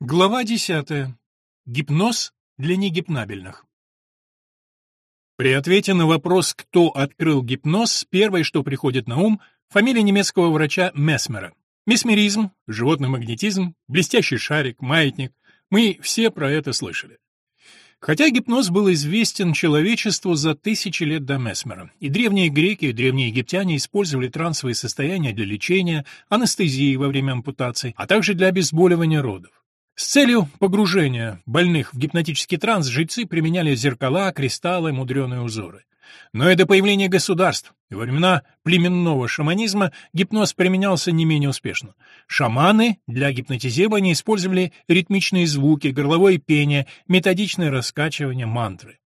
Глава 10. Гипноз для негипнабельных. При ответе на вопрос, кто открыл гипноз, первое, что приходит на ум, фамилия немецкого врача Месмера. Месмеризм, животный магнетизм, блестящий шарик, маятник. Мы все про это слышали. Хотя гипноз был известен человечеству за тысячи лет до Месмера, и древние греки и древние египтяне использовали трансовые состояния для лечения, анестезии во время ампутаций, а также для обезболивания родов. С целью погружения больных в гипнотический транс жрецы применяли зеркала, кристаллы, мудреные узоры. Но и до появления государств, и во времена племенного шаманизма гипноз применялся не менее успешно. Шаманы для гипнотизирования использовали ритмичные звуки, горловое пение, методичное раскачивание мантры.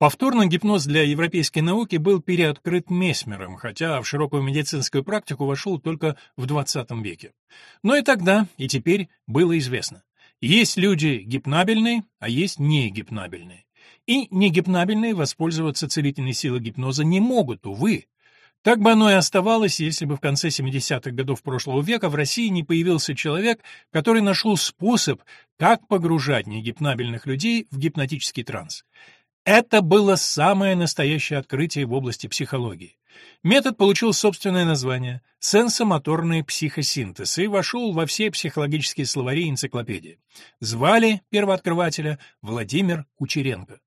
Повторно гипноз для европейской науки был переоткрыт Месмером, хотя в широкую медицинскую практику вошел только в XX веке. Но и тогда, и теперь было известно. Есть люди гипнабельные, а есть негипнабельные. И негипнабельные воспользоваться целительной силой гипноза не могут, увы. Так бы оно и оставалось, если бы в конце 70-х годов прошлого века в России не появился человек, который нашел способ, как погружать негипнабельных людей в гипнотический транс. Это было самое настоящее открытие в области психологии. Метод получил собственное название – сенсомоторный психосинтез и вошел во все психологические словари и энциклопедии. Звали первооткрывателя Владимир Кучеренко.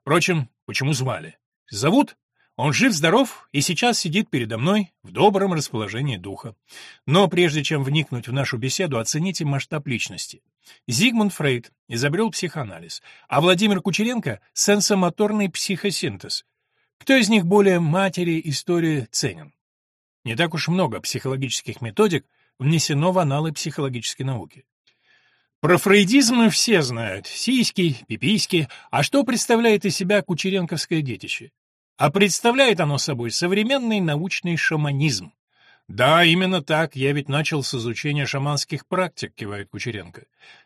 Впрочем, почему звали? Зовут? Он жив-здоров и сейчас сидит передо мной в добром расположении духа. Но прежде чем вникнуть в нашу беседу, оцените масштаб личности. Зигмунд Фрейд изобрел психоанализ, а Владимир Кучеренко — сенсомоторный психосинтез. Кто из них более матери истории ценен? Не так уж много психологических методик внесено в аналы психологической науки. Про фрейдизм все знают, сиськи, пиписьки, а что представляет из себя кучеренковское детище? А представляет оно собой современный научный шаманизм. «Да, именно так. Я ведь начал с изучения шаманских практик», — кивает Кучеренко.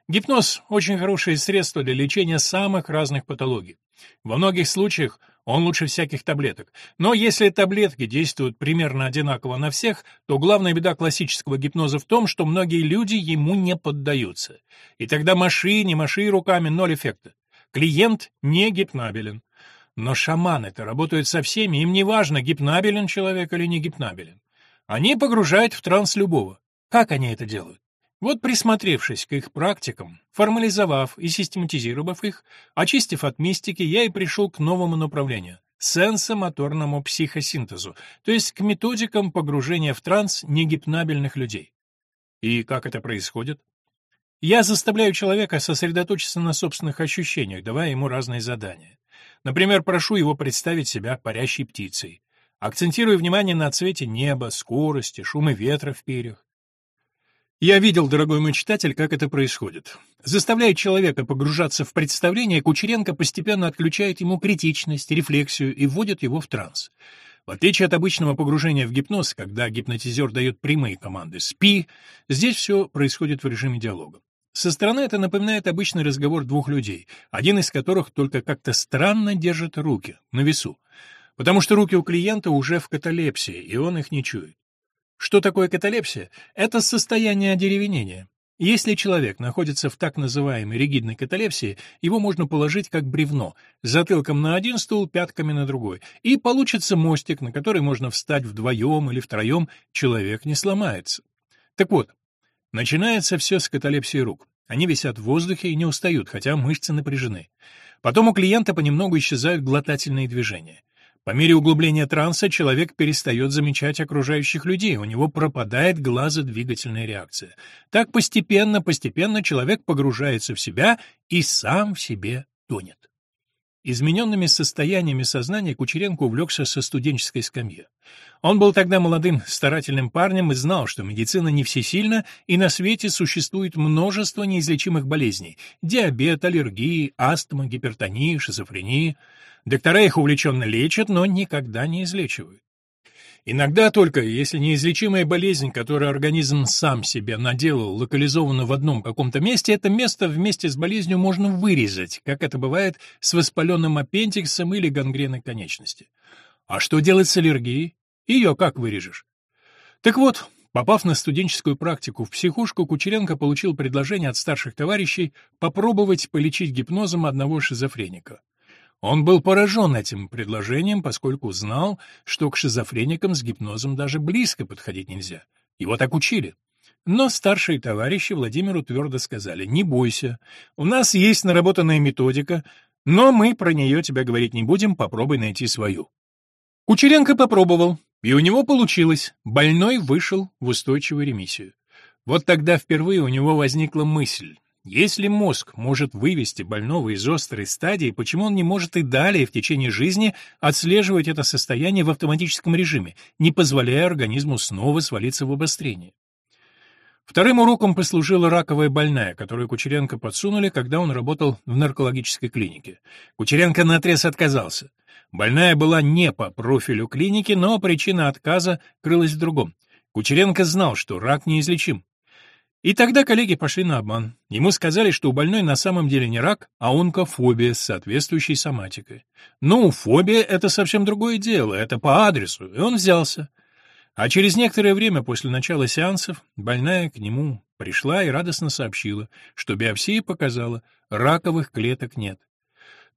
«Гипноз — очень хорошее средство для лечения самых разных патологий. Во многих случаях он лучше всяких таблеток. Но если таблетки действуют примерно одинаково на всех, то главная беда классического гипноза в том, что многие люди ему не поддаются. И тогда маши, не маши руками, ноль эффекта. Клиент не гипнабелен. Но шаманы-то работают со всеми, им не важно, гипнабелен человек или не гипнабелен. Они погружают в транс любого. Как они это делают? Вот присмотревшись к их практикам, формализовав и систематизировав их, очистив от мистики, я и пришел к новому направлению — сенсомоторному психосинтезу, то есть к методикам погружения в транс негипнабельных людей. И как это происходит? Я заставляю человека сосредоточиться на собственных ощущениях, давая ему разные задания. Например, прошу его представить себя парящей птицей. Акцентирую внимание на цвете неба, скорости, шуме ветра в перьях. Я видел, дорогой мой читатель, как это происходит. Заставляя человека погружаться в представление, Кучеренко постепенно отключает ему критичность, рефлексию и вводит его в транс. В отличие от обычного погружения в гипноз, когда гипнотизер дает прямые команды «спи», здесь все происходит в режиме диалога. Со стороны это напоминает обычный разговор двух людей, один из которых только как-то странно держит руки на весу потому что руки у клиента уже в каталепсии, и он их не чует. Что такое каталепсия? Это состояние одеревенения. Если человек находится в так называемой ригидной каталепсии, его можно положить как бревно, затылком на один стул, пятками на другой, и получится мостик, на который можно встать вдвоем или втроем, человек не сломается. Так вот, начинается все с каталепсии рук. Они висят в воздухе и не устают, хотя мышцы напряжены. Потом у клиента понемногу исчезают глотательные движения. По мере углубления транса человек перестает замечать окружающих людей, у него пропадает глазодвигательная реакция. Так постепенно-постепенно человек погружается в себя и сам в себе тонет. Измененными состояниями сознания Кучеренко увлекся со студенческой скамьи. Он был тогда молодым, старательным парнем и знал, что медицина не всесильна, и на свете существует множество неизлечимых болезней – диабет, аллергии, астма, гипертония, шизофрения – Доктора их увлеченно лечат, но никогда не излечивают. Иногда только, если неизлечимая болезнь, которую организм сам себе наделал, локализована в одном каком-то месте, это место вместе с болезнью можно вырезать, как это бывает с воспаленным аппендиксом или гангреной конечности. А что делать с аллергией? Ее как вырежешь? Так вот, Попав на студенческую практику в психушку, Кучеренко получил предложение от старших товарищей попробовать полечить гипнозом одного шизофреника. Он был поражен этим предложением, поскольку знал, что к шизофреникам с гипнозом даже близко подходить нельзя. Его так учили. Но старшие товарищи Владимиру твердо сказали, «Не бойся, у нас есть наработанная методика, но мы про нее тебе говорить не будем, попробуй найти свою». Кучеренко попробовал, и у него получилось. Больной вышел в устойчивую ремиссию. Вот тогда впервые у него возникла мысль. Если мозг может вывести больного из острой стадии, почему он не может и далее в течение жизни отслеживать это состояние в автоматическом режиме, не позволяя организму снова свалиться в обострение? Вторым уроком послужила раковая больная, которую Кучеренко подсунули, когда он работал в наркологической клинике. Кучеренко наотрез отказался. Больная была не по профилю клиники, но причина отказа крылась в другом. Кучеренко знал, что рак неизлечим. И тогда коллеги пошли на обман. Ему сказали, что у больной на самом деле не рак, а онкофобия с соответствующей соматикой. Ну, фобия — это совсем другое дело, это по адресу, и он взялся. А через некоторое время после начала сеансов больная к нему пришла и радостно сообщила, что биопсия показала, раковых клеток нет.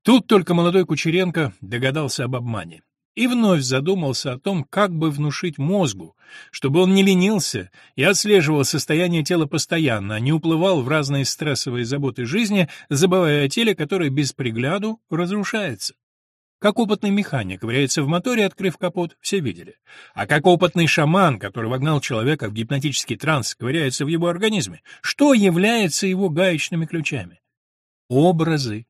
Тут только молодой Кучеренко догадался об обмане и вновь задумался о том, как бы внушить мозгу, чтобы он не ленился и отслеживал состояние тела постоянно, а не уплывал в разные стрессовые заботы жизни, забывая о теле, которое без пригляду разрушается. Как опытный механик ковыряется в моторе, открыв капот, все видели. А как опытный шаман, который вогнал человека в гипнотический транс, ковыряется в его организме, что является его гаечными ключами? Образы.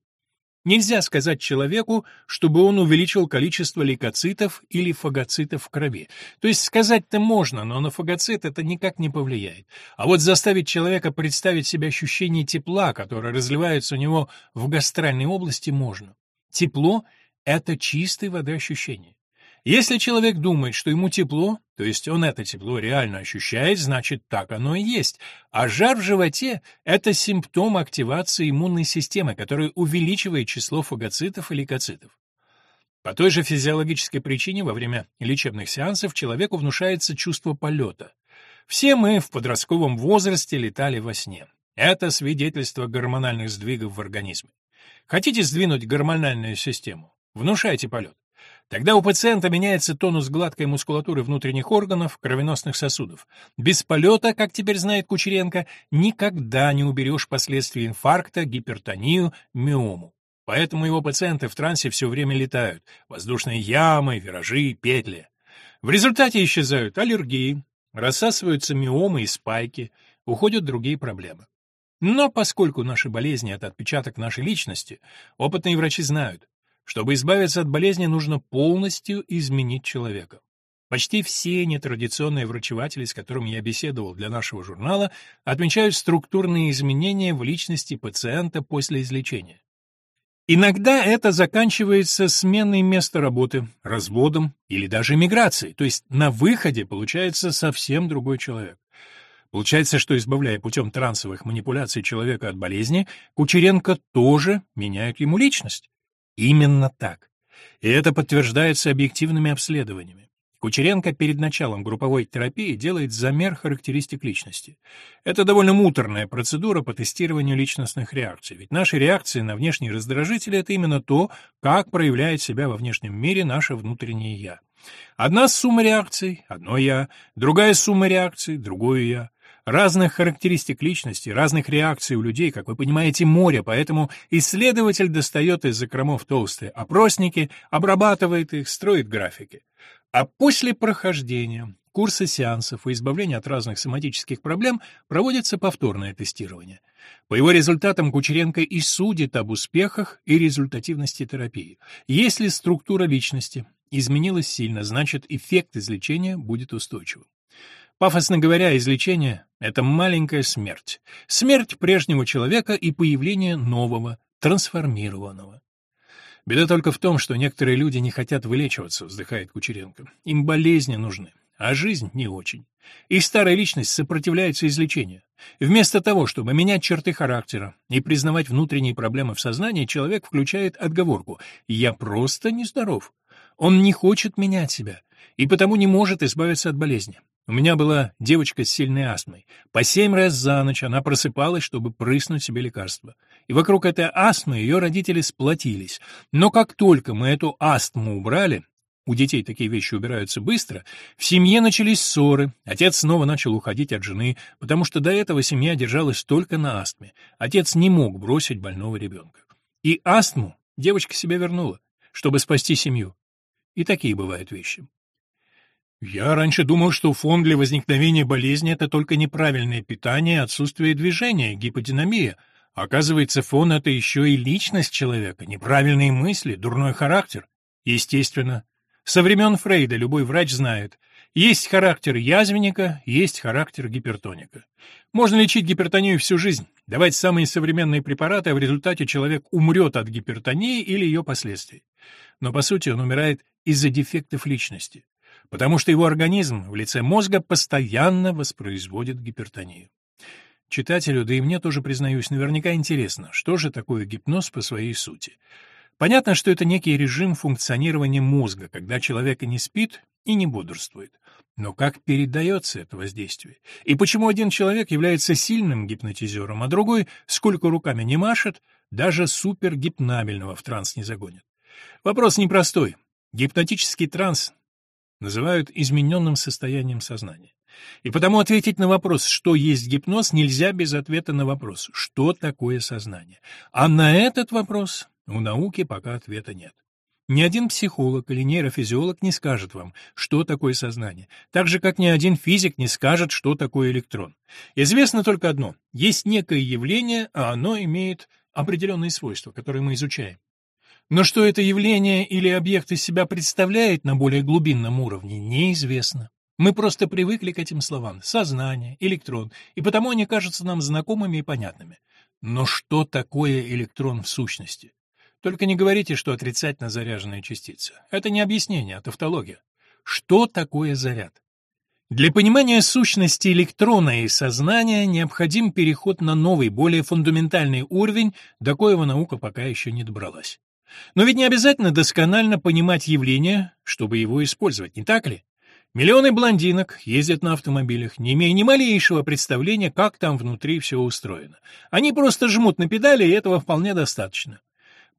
Нельзя сказать человеку, чтобы он увеличил количество лейкоцитов или фагоцитов в крови. То есть сказать-то можно, но на фагоцит это никак не повлияет. А вот заставить человека представить себе ощущение тепла, которое разливается у него в гастральной области, можно. Тепло — это чистой воды ощущение. Если человек думает, что ему тепло, то есть он это тепло реально ощущает, значит, так оно и есть. А жар в животе – это симптом активации иммунной системы, которая увеличивает число фагоцитов и лейкоцитов. По той же физиологической причине во время лечебных сеансов человеку внушается чувство полета. Все мы в подростковом возрасте летали во сне. Это свидетельство гормональных сдвигов в организме. Хотите сдвинуть гормональную систему? Внушайте полет. Тогда у пациента меняется тонус гладкой мускулатуры внутренних органов, кровеносных сосудов. Без полета, как теперь знает Кучеренко, никогда не уберешь последствия инфаркта, гипертонию, миому. Поэтому его пациенты в трансе все время летают. Воздушные ямы, виражи, петли. В результате исчезают аллергии, рассасываются миомы и спайки, уходят другие проблемы. Но поскольку наши болезни — это отпечаток нашей личности, опытные врачи знают, чтобы избавиться от болезни, нужно полностью изменить человека. Почти все нетрадиционные врачеватели, с которыми я беседовал для нашего журнала, отмечают структурные изменения в личности пациента после излечения. Иногда это заканчивается сменой места работы, разводом или даже миграцией, то есть на выходе получается совсем другой человек. Получается, что избавляя путем трансовых манипуляций человека от болезни, Кучеренко тоже меняет ему личность. Именно так. И это подтверждается объективными обследованиями. Кучеренко перед началом групповой терапии делает замер характеристик личности. Это довольно муторная процедура по тестированию личностных реакций, ведь наши реакции на внешние раздражители — это именно то, как проявляет себя во внешнем мире наше внутреннее «я». Одна сумма реакций — одно «я», другая сумма реакций — другое «я». Разных характеристик личности, разных реакций у людей, как вы понимаете, море, поэтому исследователь достает из закромов толстые опросники, обрабатывает их, строит графики. А после прохождения курса сеансов и избавления от разных соматических проблем проводится повторное тестирование. По его результатам Кучеренко и судит об успехах и результативности терапии. Если структура личности изменилась сильно, значит эффект излечения будет устойчивым. Пафосно говоря, излечение — это маленькая смерть. Смерть прежнего человека и появление нового, трансформированного. Беда только в том, что некоторые люди не хотят вылечиваться, вздыхает Кучеренко. Им болезни нужны, а жизнь не очень. Их старая личность сопротивляется излечению. Вместо того, чтобы менять черты характера и признавать внутренние проблемы в сознании, человек включает отговорку «я просто нездоров». Он не хочет менять себя и потому не может избавиться от болезни. У меня была девочка с сильной астмой. По семь раз за ночь она просыпалась, чтобы прыснуть себе лекарство. И вокруг этой астмы ее родители сплотились. Но как только мы эту астму убрали, у детей такие вещи убираются быстро, в семье начались ссоры, отец снова начал уходить от жены, потому что до этого семья держалась только на астме. Отец не мог бросить больного ребенка. И астму девочка себе вернула, чтобы спасти семью. И такие бывают вещи. Я раньше думал, что фон для возникновения болезни — это только неправильное питание, отсутствие движения, гиподинамия. Оказывается, фон — это еще и личность человека, неправильные мысли, дурной характер. Естественно. Со времен Фрейда любой врач знает, есть характер язвенника, есть характер гипертоника. Можно лечить гипертонию всю жизнь, давать самые современные препараты, а в результате человек умрет от гипертонии или ее последствий. Но по сути он умирает из-за дефектов личности потому что его организм в лице мозга постоянно воспроизводит гипертонию. Читателю, да и мне тоже, признаюсь, наверняка интересно, что же такое гипноз по своей сути. Понятно, что это некий режим функционирования мозга, когда человек и не спит, и не бодрствует. Но как передается это воздействие? И почему один человек является сильным гипнотизером, а другой, сколько руками не машет, даже супергипнабельного в транс не загонит? Вопрос непростой. Гипнотический транс называют измененным состоянием сознания. И потому ответить на вопрос, что есть гипноз, нельзя без ответа на вопрос, что такое сознание. А на этот вопрос у науки пока ответа нет. Ни один психолог или нейрофизиолог не скажет вам, что такое сознание, так же, как ни один физик не скажет, что такое электрон. Известно только одно – есть некое явление, а оно имеет определенные свойства, которые мы изучаем. Но что это явление или объект из себя представляет на более глубинном уровне, неизвестно. Мы просто привыкли к этим словам – сознание, электрон, и потому они кажутся нам знакомыми и понятными. Но что такое электрон в сущности? Только не говорите, что отрицательно заряженная частица. Это не объяснение, а тавтология. Что такое заряд? Для понимания сущности электрона и сознания необходим переход на новый, более фундаментальный уровень, до коего наука пока еще не добралась. Но ведь не обязательно досконально понимать явление, чтобы его использовать, не так ли? Миллионы блондинок ездят на автомобилях, не имея ни малейшего представления, как там внутри все устроено. Они просто жмут на педали, и этого вполне достаточно.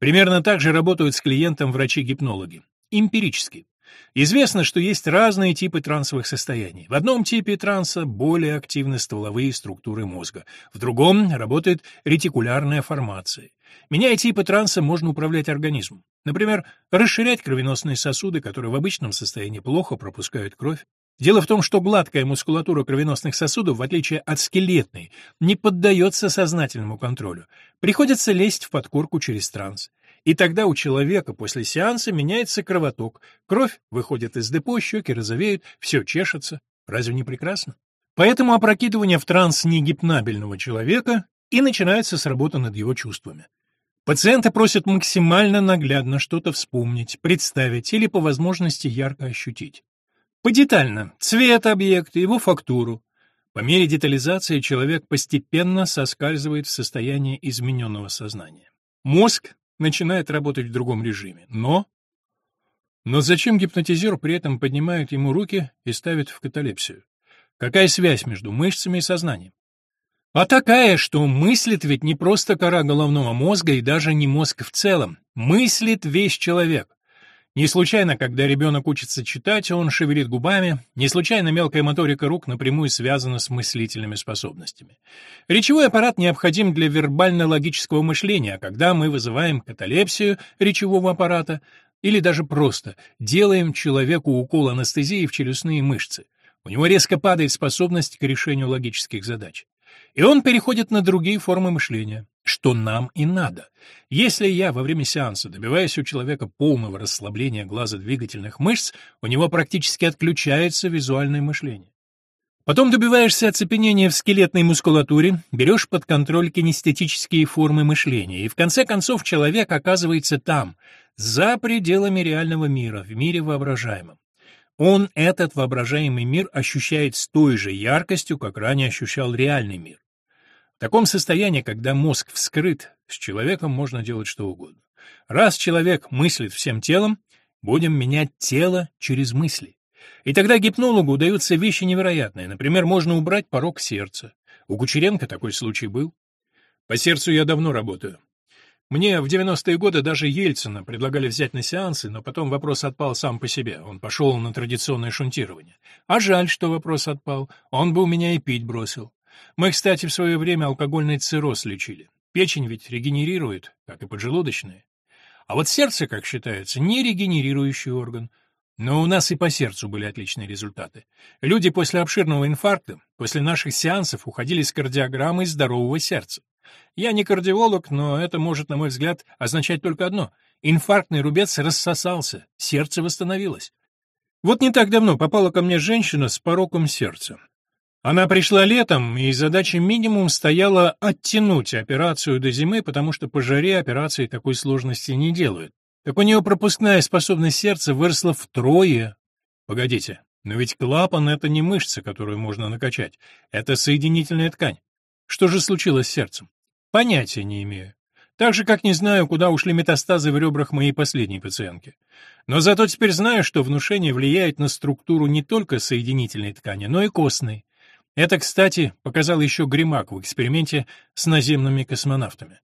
Примерно так же работают с клиентом врачи-гипнологи. Эмпирически. Известно, что есть разные типы трансовых состояний. В одном типе транса более активны стволовые структуры мозга, в другом работает ретикулярная формация. Меняя типы транса, можно управлять организмом. Например, расширять кровеносные сосуды, которые в обычном состоянии плохо пропускают кровь. Дело в том, что гладкая мускулатура кровеносных сосудов, в отличие от скелетной, не поддается сознательному контролю. Приходится лезть в подкорку через транс. И тогда у человека после сеанса меняется кровоток, кровь выходит из депо, щеки розовеют, все чешется. Разве не прекрасно? Поэтому опрокидывание в транс негипнабельного человека и начинается с работы над его чувствами. Пациенты просят максимально наглядно что-то вспомнить, представить или по возможности ярко ощутить. Подетально цвет объекта, его фактуру. По мере детализации человек постепенно соскальзывает в состояние измененного сознания. Мозг начинает работать в другом режиме, но... Но зачем гипнотизер при этом поднимает ему руки и ставит в каталепсию? Какая связь между мышцами и сознанием? А такая, что мыслит ведь не просто кора головного мозга и даже не мозг в целом. Мыслит весь человек. Не случайно, когда ребенок учится читать, он шевелит губами, не случайно мелкая моторика рук напрямую связана с мыслительными способностями. Речевой аппарат необходим для вербально-логического мышления, а когда мы вызываем каталепсию речевого аппарата или даже просто делаем человеку укол анестезии в челюстные мышцы, у него резко падает способность к решению логических задач. И он переходит на другие формы мышления, что нам и надо. Если я во время сеанса добиваюсь у человека полного расслабления глазодвигательных мышц, у него практически отключается визуальное мышление. Потом добиваешься оцепенения в скелетной мускулатуре, берешь под контроль кинестетические формы мышления, и в конце концов человек оказывается там, за пределами реального мира, в мире воображаемом. Он этот воображаемый мир ощущает с той же яркостью, как ранее ощущал реальный мир. Таком состоянии, когда мозг вскрыт, с человеком можно делать что угодно. Раз человек мыслит всем телом, Будем менять тело через мысли. И тогда гипнологу удаются вещи невероятные. Например, можно убрать порог сердца. У Кучеренко такой случай был. По сердцу я давно работаю. Мне в 90-е годы даже Ельцина предлагали взять на сеансы, но потом вопрос отпал сам по себе. Он пошел на традиционное шунтирование. А жаль, что вопрос отпал. Он бы у меня и пить бросил. Мы, кстати, в свое время алкогольный цирроз лечили. Печень ведь регенерирует, как и поджелудочная. А вот сердце, как считается, не регенерирующий орган. Но у нас и по сердцу были отличные результаты. Люди после обширного инфаркта, после наших сеансов уходили с кардиограммой здорового сердца. Я не кардиолог, но это может, на мой взгляд, означать только одно. Инфарктный рубец рассосался, сердце восстановилось. Вот не так давно попала ко мне женщина с пороком сердца. Она пришла летом, и задача минимум стояла оттянуть операцию до зимы, потому что по жаре операции такой сложности не делают. Так у нее пропускная способность сердца выросла втрое. Погодите, но ведь клапан — это не мышца, которую можно накачать. Это соединительная ткань. Что же случилось с сердцем? Понятия не имею. Так же, как не знаю, куда ушли метастазы в ребрах моей последней пациентки. Но зато теперь знаю, что внушение влияет на структуру не только соединительной ткани, но и костной. Это, кстати, показал еще Гримак в эксперименте с наземными космонавтами.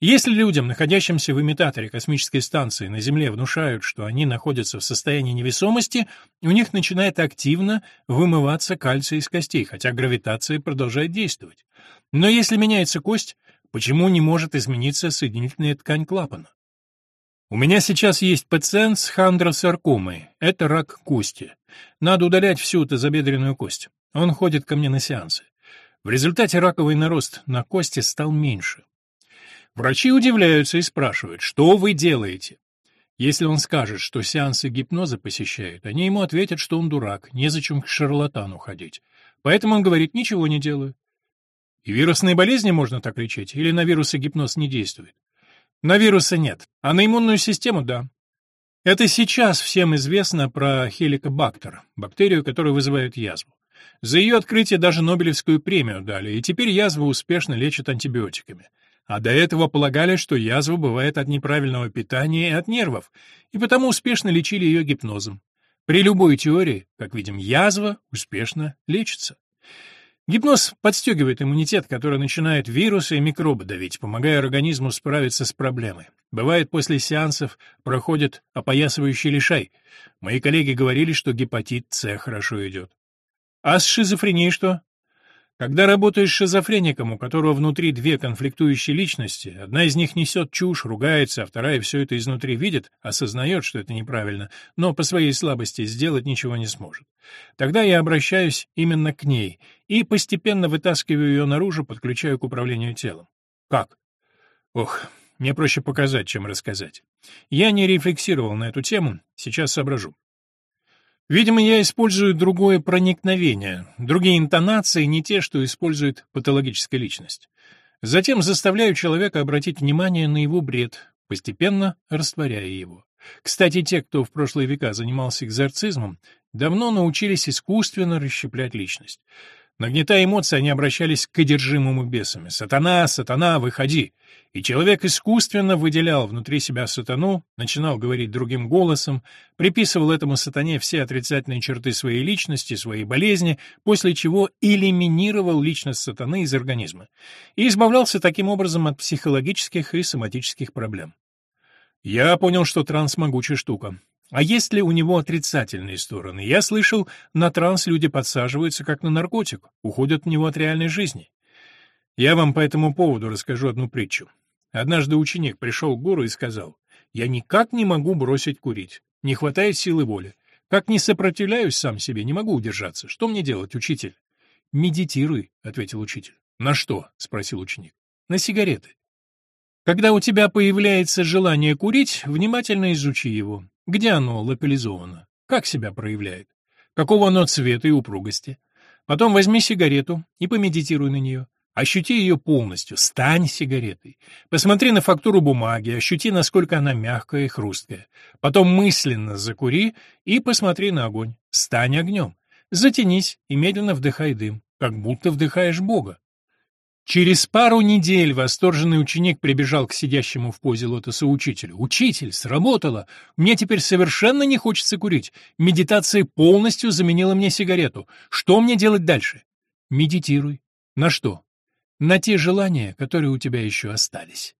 Если людям, находящимся в имитаторе космической станции на Земле, внушают, что они находятся в состоянии невесомости, у них начинает активно вымываться кальций из костей, хотя гравитация продолжает действовать. Но если меняется кость, почему не может измениться соединительная ткань клапана? У меня сейчас есть пациент с хондросаркомой. Это рак кости. Надо удалять всю тазобедренную кость. Он ходит ко мне на сеансы. В результате раковый нарост на кости стал меньше. Врачи удивляются и спрашивают, что вы делаете? Если он скажет, что сеансы гипноза посещает, они ему ответят, что он дурак, незачем к шарлатану ходить. Поэтому он говорит, ничего не делаю. И вирусные болезни можно так лечить, или на вирусы гипноз не действует? На вирусы нет, а на иммунную систему — да. Это сейчас всем известно про хеликобактер, бактерию, которая вызывает язву. За ее открытие даже Нобелевскую премию дали, и теперь язву успешно лечат антибиотиками. А до этого полагали, что язва бывает от неправильного питания и от нервов, и потому успешно лечили ее гипнозом. При любой теории, как видим, язва успешно лечится. Гипноз подстегивает иммунитет, который начинает вирусы и микробы давить, помогая организму справиться с проблемой. Бывает, после сеансов проходит опоясывающий лишай. Мои коллеги говорили, что гепатит С хорошо идет. А с шизофренией что? Когда работаешь с шизофреником, у которого внутри две конфликтующие личности, одна из них несет чушь, ругается, а вторая все это изнутри видит, осознает, что это неправильно, но по своей слабости сделать ничего не сможет. Тогда я обращаюсь именно к ней и постепенно вытаскиваю ее наружу, подключаю к управлению телом. Как? Ох, мне проще показать, чем рассказать. Я не рефлексировал на эту тему, сейчас соображу. Видимо, я использую другое проникновение, другие интонации, не те, что использует патологическая личность. Затем заставляю человека обратить внимание на его бред, постепенно растворяя его. Кстати, те, кто в прошлые века занимался экзорцизмом, давно научились искусственно расщеплять личность. Нагнетая эмоции, они обращались к одержимому бесами. «Сатана, сатана, выходи!» И человек искусственно выделял внутри себя сатану, начинал говорить другим голосом, приписывал этому сатане все отрицательные черты своей личности, своей болезни, после чего элиминировал личность сатаны из организма и избавлялся таким образом от психологических и соматических проблем. Я понял, что транс — могучая штука. А есть ли у него отрицательные стороны? Я слышал, на транс люди подсаживаются как на наркотик, уходят в него от реальной жизни. Я вам по этому поводу расскажу одну притчу. Однажды ученик пришел к гуру и сказал, «Я никак не могу бросить курить, не хватает силы воли. Как не сопротивляюсь сам себе, не могу удержаться. Что мне делать, учитель?» «Медитируй», — ответил учитель. «На что?» — спросил ученик. «На сигареты». Когда у тебя появляется желание курить, внимательно изучи его. Где оно локализовано? Как себя проявляет? Какого оно цвета и упругости? Потом возьми сигарету и помедитируй на нее. Ощути ее полностью, стань сигаретой. Посмотри на фактуру бумаги, ощути, насколько она мягкая и хрусткая. Потом мысленно закури и посмотри на огонь. Стань огнем. Затянись и медленно вдыхай дым, как будто вдыхаешь Бога. Через пару недель восторженный ученик прибежал к сидящему в позе лотоса учителю. «Учитель, сработало! Мне теперь совершенно не хочется курить. Медитация полностью заменила мне сигарету. Что мне делать дальше?» «Медитируй. На что?» «На те желания, которые у тебя еще остались».